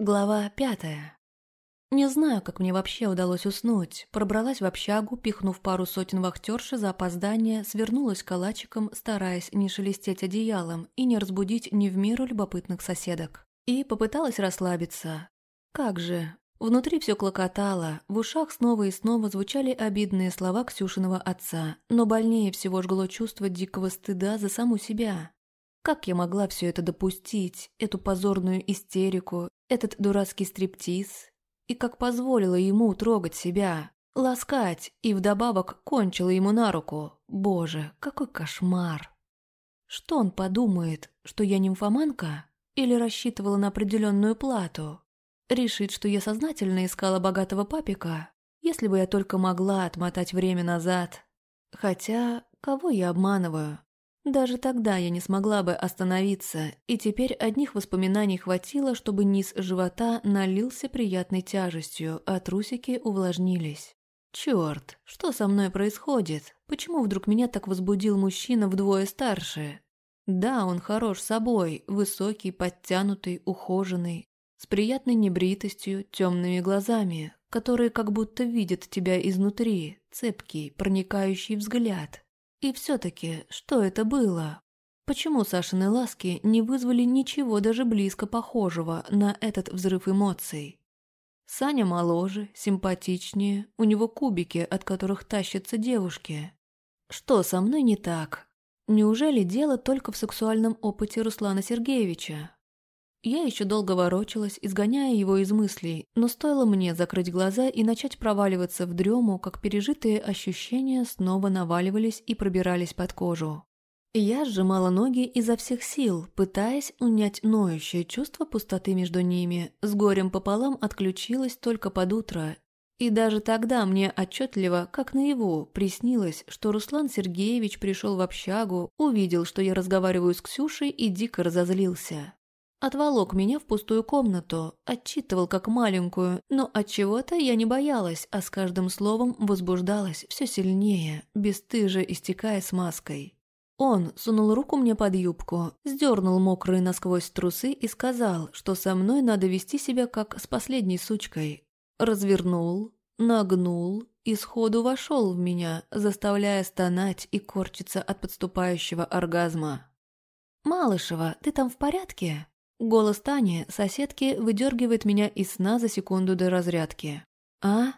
Глава пятая. Не знаю, как мне вообще удалось уснуть. Пробралась в общагу, пихнув пару сотен вахтерши за опоздание, свернулась калачиком, стараясь не шелестеть одеялом и не разбудить не в меру любопытных соседок. И попыталась расслабиться. Как же, Внутри все клокотало, в ушах снова и снова звучали обидные слова Ксюшиного отца, но больнее всего жгло чувство дикого стыда за саму себя. Как я могла все это допустить, эту позорную истерику, этот дурацкий стриптиз? И как позволила ему трогать себя, ласкать, и вдобавок кончила ему на руку? Боже, какой кошмар! Что он подумает, что я нимфоманка? Или рассчитывала на определенную плату? Решит, что я сознательно искала богатого папика? Если бы я только могла отмотать время назад. Хотя, кого я обманываю? Даже тогда я не смогла бы остановиться, и теперь одних воспоминаний хватило, чтобы низ живота налился приятной тяжестью, а трусики увлажнились. Черт, что со мной происходит? Почему вдруг меня так возбудил мужчина вдвое старше? Да, он хорош собой, высокий, подтянутый, ухоженный, с приятной небритостью, темными глазами, которые как будто видят тебя изнутри, цепкий, проникающий взгляд. И все-таки, что это было? Почему Сашины ласки не вызвали ничего даже близко похожего на этот взрыв эмоций? Саня моложе, симпатичнее, у него кубики, от которых тащатся девушки. Что со мной не так? Неужели дело только в сексуальном опыте Руслана Сергеевича? Я еще долго ворочалась, изгоняя его из мыслей, но стоило мне закрыть глаза и начать проваливаться в дрему, как пережитые ощущения снова наваливались и пробирались под кожу. Я сжимала ноги изо всех сил, пытаясь унять ноющее чувство пустоты между ними, с горем пополам отключилась только под утро. И даже тогда мне отчетливо, как наяву, приснилось, что Руслан Сергеевич пришел в общагу, увидел, что я разговариваю с Ксюшей и дико разозлился. Отволок меня в пустую комнату, отчитывал как маленькую, но от чего-то я не боялась, а с каждым словом возбуждалась все сильнее, бесстыже истекая смазкой. Он сунул руку мне под юбку, сдернул мокрые насквозь трусы и сказал, что со мной надо вести себя как с последней сучкой. Развернул, нагнул и сходу вошел в меня, заставляя стонать и корчиться от подступающего оргазма. «Малышева, ты там в порядке?» Голос Тани, соседки, выдергивает меня из сна за секунду до разрядки. «А?»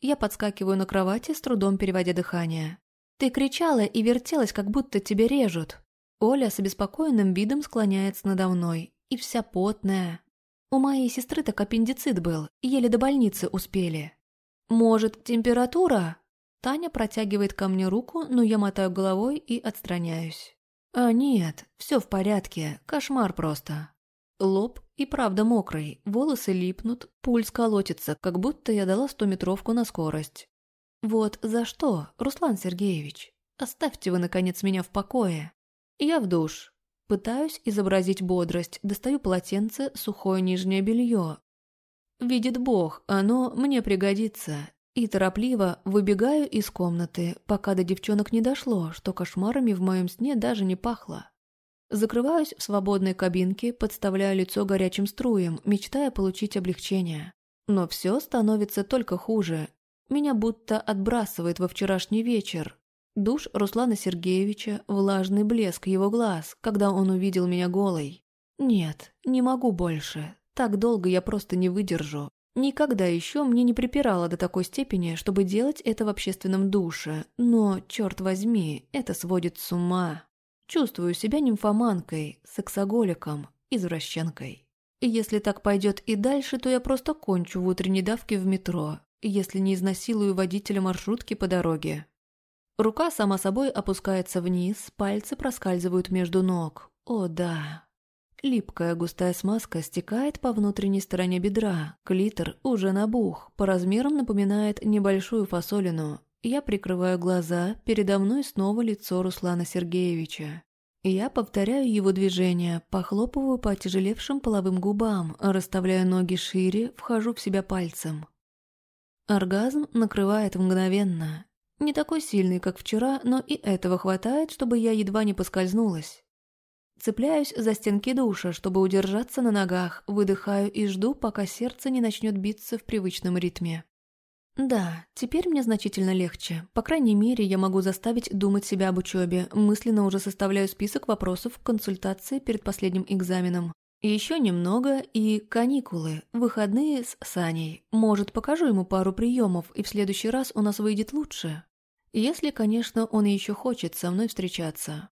Я подскакиваю на кровати, с трудом переводя дыхание. «Ты кричала и вертелась, как будто тебя режут». Оля с обеспокоенным видом склоняется надо мной, и вся потная. У моей сестры так аппендицит был, еле до больницы успели. «Может, температура?» Таня протягивает ко мне руку, но я мотаю головой и отстраняюсь. «А нет, все в порядке, кошмар просто». Лоб и правда мокрый, волосы липнут, пульс колотится, как будто я дала стометровку на скорость. Вот за что, Руслан Сергеевич? Оставьте вы, наконец, меня в покое. Я в душ. Пытаюсь изобразить бодрость, достаю полотенце, сухое нижнее белье. Видит Бог, оно мне пригодится. И торопливо выбегаю из комнаты, пока до девчонок не дошло, что кошмарами в моем сне даже не пахло. Закрываюсь в свободной кабинке, подставляю лицо горячим струям, мечтая получить облегчение. Но все становится только хуже. Меня будто отбрасывает во вчерашний вечер. Душ Руслана Сергеевича, влажный блеск его глаз, когда он увидел меня голой. Нет, не могу больше. Так долго я просто не выдержу. Никогда еще мне не припирало до такой степени, чтобы делать это в общественном душе. Но, черт возьми, это сводит с ума. Чувствую себя нимфоманкой, сексоголиком, извращенкой. И если так пойдет и дальше, то я просто кончу в утренней давке в метро, если не изнасилую водителя маршрутки по дороге. Рука сама собой опускается вниз, пальцы проскальзывают между ног. О, да. Липкая густая смазка стекает по внутренней стороне бедра, клитор уже набух, по размерам напоминает небольшую фасолину, я прикрываю глаза, передо мной снова лицо Руслана Сергеевича. Я повторяю его движения, похлопываю по отяжелевшим половым губам, расставляю ноги шире, вхожу в себя пальцем. Оргазм накрывает мгновенно. Не такой сильный, как вчера, но и этого хватает, чтобы я едва не поскользнулась. Цепляюсь за стенки душа, чтобы удержаться на ногах, выдыхаю и жду, пока сердце не начнет биться в привычном ритме. Да, теперь мне значительно легче. По крайней мере, я могу заставить думать себя об учебе. Мысленно уже составляю список вопросов консультации перед последним экзаменом. Еще немного и каникулы, выходные с Саней. Может, покажу ему пару приемов, и в следующий раз у нас выйдет лучше. Если, конечно, он еще хочет со мной встречаться.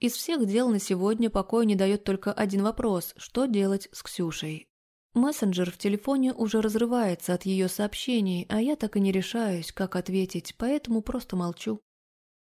Из всех дел на сегодня покоя не дает только один вопрос – что делать с Ксюшей? Мессенджер в телефоне уже разрывается от ее сообщений, а я так и не решаюсь, как ответить, поэтому просто молчу.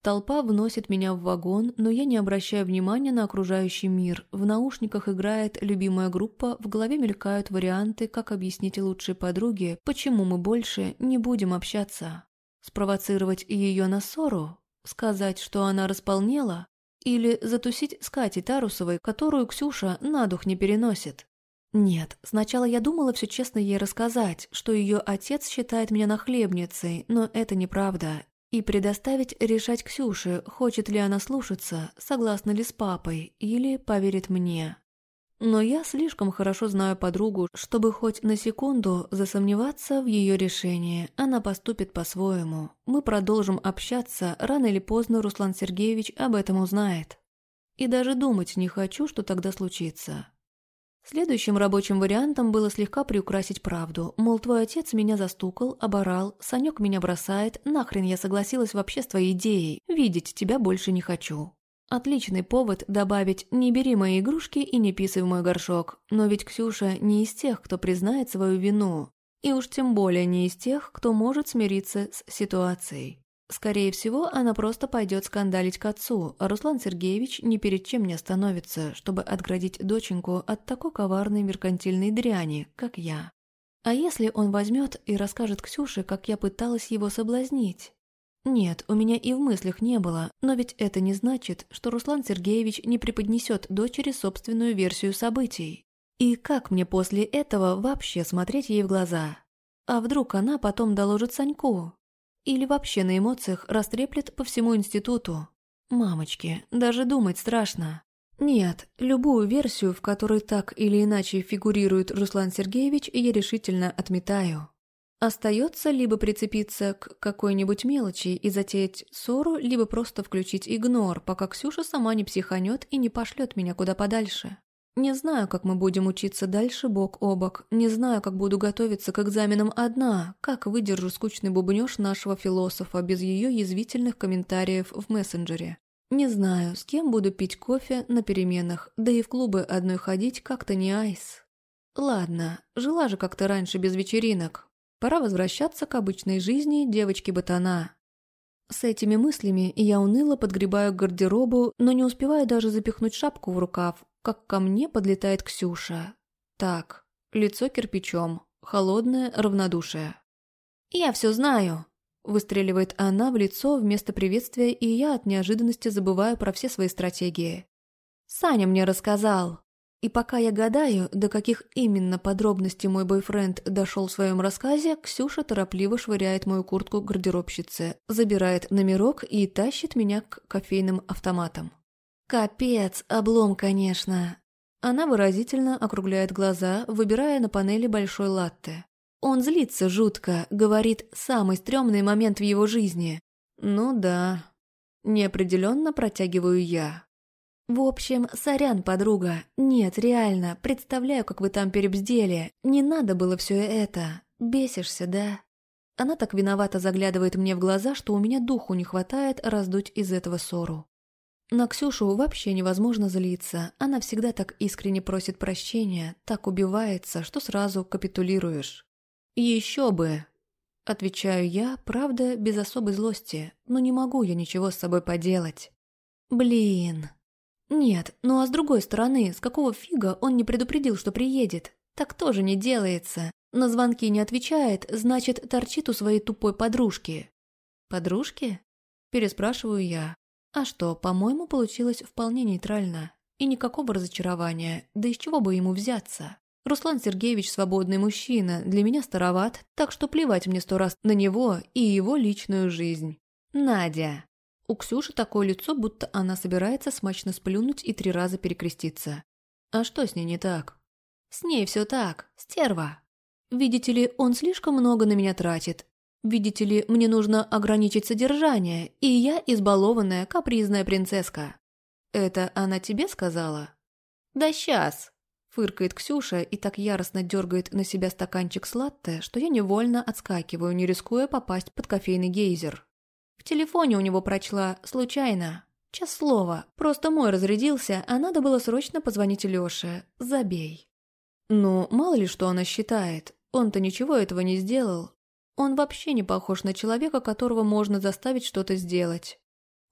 Толпа вносит меня в вагон, но я не обращаю внимания на окружающий мир. В наушниках играет любимая группа, в голове мелькают варианты, как объяснить лучшей подруге, почему мы больше не будем общаться. Спровоцировать ее на ссору? Сказать, что она располнела? Или затусить с Катей Тарусовой, которую Ксюша на дух не переносит? Нет, сначала я думала все честно ей рассказать, что ее отец считает меня нахлебницей, но это неправда. И предоставить решать Ксюше, хочет ли она слушаться, согласна ли с папой, или поверит мне. Но я слишком хорошо знаю подругу, чтобы хоть на секунду засомневаться в ее решении. Она поступит по-своему. Мы продолжим общаться, рано или поздно Руслан Сергеевич об этом узнает. И даже думать не хочу, что тогда случится. Следующим рабочим вариантом было слегка приукрасить правду. Мол, твой отец меня застукал, оборал, Санек меня бросает, нахрен я согласилась вообще с твоей идеей, видеть тебя больше не хочу. Отличный повод добавить «не бери мои игрушки и не писай в мой горшок». Но ведь Ксюша не из тех, кто признает свою вину. И уж тем более не из тех, кто может смириться с ситуацией. Скорее всего, она просто пойдет скандалить к отцу, а Руслан Сергеевич ни перед чем не остановится, чтобы отградить доченьку от такой коварной меркантильной дряни, как я. А если он возьмет и расскажет Ксюше, как я пыталась его соблазнить? Нет, у меня и в мыслях не было, но ведь это не значит, что Руслан Сергеевич не преподнесет дочери собственную версию событий. И как мне после этого вообще смотреть ей в глаза? А вдруг она потом доложит Саньку? Или вообще на эмоциях растреплет по всему институту. Мамочки, даже думать страшно. Нет, любую версию, в которой так или иначе фигурирует Руслан Сергеевич, я решительно отметаю. Остается либо прицепиться к какой-нибудь мелочи и затеять ссору, либо просто включить игнор, пока Ксюша сама не психанет и не пошлет меня куда подальше. Не знаю, как мы будем учиться дальше бок о бок, не знаю, как буду готовиться к экзаменам одна, как выдержу скучный бубнёж нашего философа без ее язвительных комментариев в мессенджере. Не знаю, с кем буду пить кофе на переменах, да и в клубы одной ходить как-то не айс. Ладно, жила же как-то раньше без вечеринок. Пора возвращаться к обычной жизни девочки-ботана. С этими мыслями я уныло подгребаю к гардеробу, но не успеваю даже запихнуть шапку в рукав, как ко мне подлетает Ксюша. Так, лицо кирпичом, холодное равнодушие. «Я все знаю», – выстреливает она в лицо вместо приветствия, и я от неожиданности забываю про все свои стратегии. «Саня мне рассказал». И пока я гадаю, до каких именно подробностей мой бойфренд дошел в своем рассказе, Ксюша торопливо швыряет мою куртку гардеробщице, забирает номерок и тащит меня к кофейным автоматам. Капец, облом, конечно. Она выразительно округляет глаза, выбирая на панели большой латте. Он злится жутко, говорит «самый стрёмный момент в его жизни». Ну да. Неопределенно протягиваю я. В общем, сорян, подруга. Нет, реально, представляю, как вы там перебздели. Не надо было все это. Бесишься, да? Она так виновато заглядывает мне в глаза, что у меня духу не хватает раздуть из этого ссору. На Ксюшу вообще невозможно злиться. Она всегда так искренне просит прощения, так убивается, что сразу капитулируешь. «Еще бы!» Отвечаю я, правда, без особой злости, но не могу я ничего с собой поделать. Блин. Нет, ну а с другой стороны, с какого фига он не предупредил, что приедет? Так тоже не делается. На звонки не отвечает, значит, торчит у своей тупой подружки. «Подружки?» Переспрашиваю я. А что, по-моему, получилось вполне нейтрально. И никакого разочарования, да из чего бы ему взяться? Руслан Сергеевич свободный мужчина, для меня староват, так что плевать мне сто раз на него и его личную жизнь. Надя. У Ксюши такое лицо, будто она собирается смачно сплюнуть и три раза перекреститься. А что с ней не так? С ней все так, стерва. Видите ли, он слишком много на меня тратит. Видите ли, мне нужно ограничить содержание, и я избалованная капризная принцесска. Это она тебе сказала? Да сейчас. Фыркает Ксюша и так яростно дергает на себя стаканчик с латте, что я невольно отскакиваю, не рискуя попасть под кофейный гейзер. В телефоне у него прочла случайно. Час слова, просто мой разрядился, а надо было срочно позвонить Лёше. Забей. Ну, мало ли что она считает. Он-то ничего этого не сделал. Он вообще не похож на человека, которого можно заставить что-то сделать.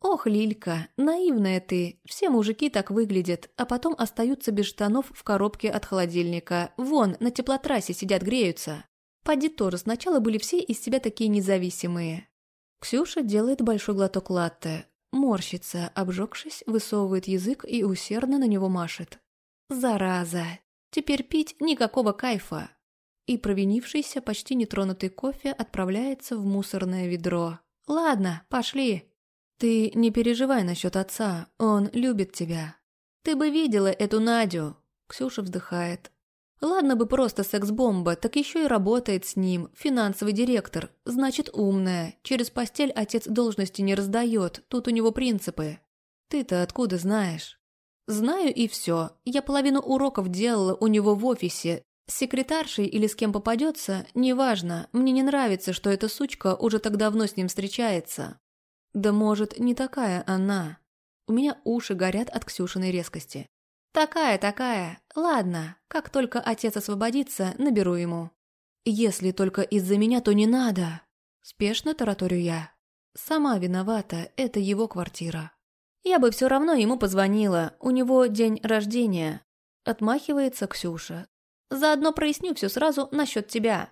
Ох, Лилька, наивная ты. Все мужики так выглядят, а потом остаются без штанов в коробке от холодильника. Вон, на теплотрассе сидят, греются. Поди тоже, сначала были все из себя такие независимые. Ксюша делает большой глоток латте, морщится, обжегшись, высовывает язык и усердно на него машет. «Зараза! Теперь пить никакого кайфа!» И провинившийся, почти нетронутый кофе отправляется в мусорное ведро. «Ладно, пошли!» «Ты не переживай насчет отца, он любит тебя. Ты бы видела эту Надю!» Ксюша вздыхает. Ладно бы просто секс-бомба, так еще и работает с ним, финансовый директор. Значит, умная. Через постель отец должности не раздает, тут у него принципы. Ты-то откуда знаешь? Знаю и все. Я половину уроков делала у него в офисе. С секретаршей или с кем попадется, неважно. Мне не нравится, что эта сучка уже так давно с ним встречается. Да может, не такая она. У меня уши горят от Ксюшиной резкости. «Такая, такая. Ладно, как только отец освободится, наберу ему». «Если только из-за меня, то не надо». Спешно тараторю я. Сама виновата, это его квартира. Я бы все равно ему позвонила, у него день рождения. Отмахивается Ксюша. Заодно проясню все сразу насчет тебя.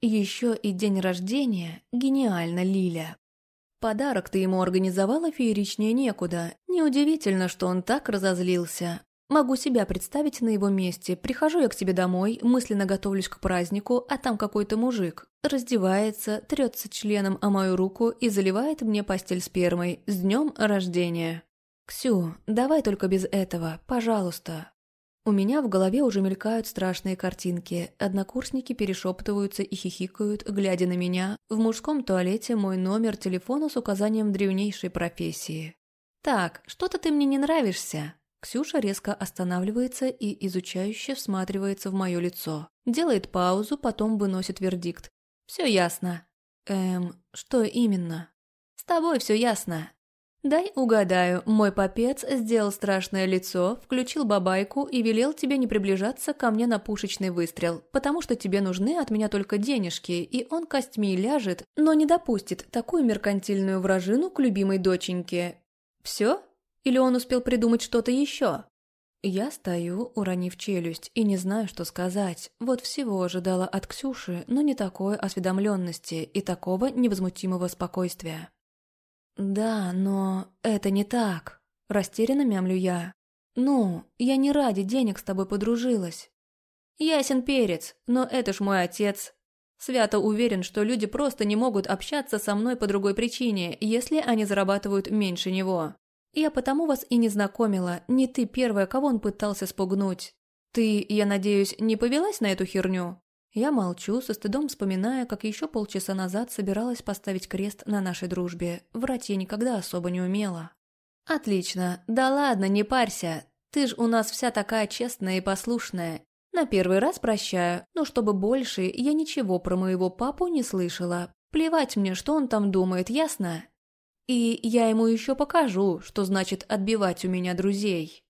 Еще и день рождения. Гениально, Лиля. Подарок ты ему организовала фееричнее некуда. Неудивительно, что он так разозлился. Могу себя представить на его месте. Прихожу я к тебе домой, мысленно готовлюсь к празднику, а там какой-то мужик. Раздевается, трется членом о мою руку и заливает мне постель спермой. С днем рождения. «Ксю, давай только без этого, пожалуйста». У меня в голове уже мелькают страшные картинки. Однокурсники перешептываются и хихикают, глядя на меня. В мужском туалете мой номер телефона с указанием древнейшей профессии. «Так, что-то ты мне не нравишься». Ксюша резко останавливается и изучающе всматривается в мое лицо. Делает паузу, потом выносит вердикт. «Все ясно». «Эм, что именно?» «С тобой все ясно. Дай угадаю, мой попец сделал страшное лицо, включил бабайку и велел тебе не приближаться ко мне на пушечный выстрел, потому что тебе нужны от меня только денежки, и он костьми ляжет, но не допустит такую меркантильную вражину к любимой доченьке. Все?» Или он успел придумать что-то еще? Я стою, уронив челюсть, и не знаю, что сказать. Вот всего ожидала от Ксюши, но не такой осведомленности и такого невозмутимого спокойствия. «Да, но это не так», – растерянно мямлю я. «Ну, я не ради денег с тобой подружилась». «Ясен перец, но это ж мой отец. Свято уверен, что люди просто не могут общаться со мной по другой причине, если они зарабатывают меньше него. Я потому вас и не знакомила, не ты первая, кого он пытался спугнуть. Ты, я надеюсь, не повелась на эту херню?» Я молчу, со стыдом вспоминая, как еще полчаса назад собиралась поставить крест на нашей дружбе. Врать я никогда особо не умела. «Отлично. Да ладно, не парься. Ты ж у нас вся такая честная и послушная. На первый раз прощаю, но чтобы больше я ничего про моего папу не слышала. Плевать мне, что он там думает, ясно? И я ему еще покажу, что значит отбивать у меня друзей.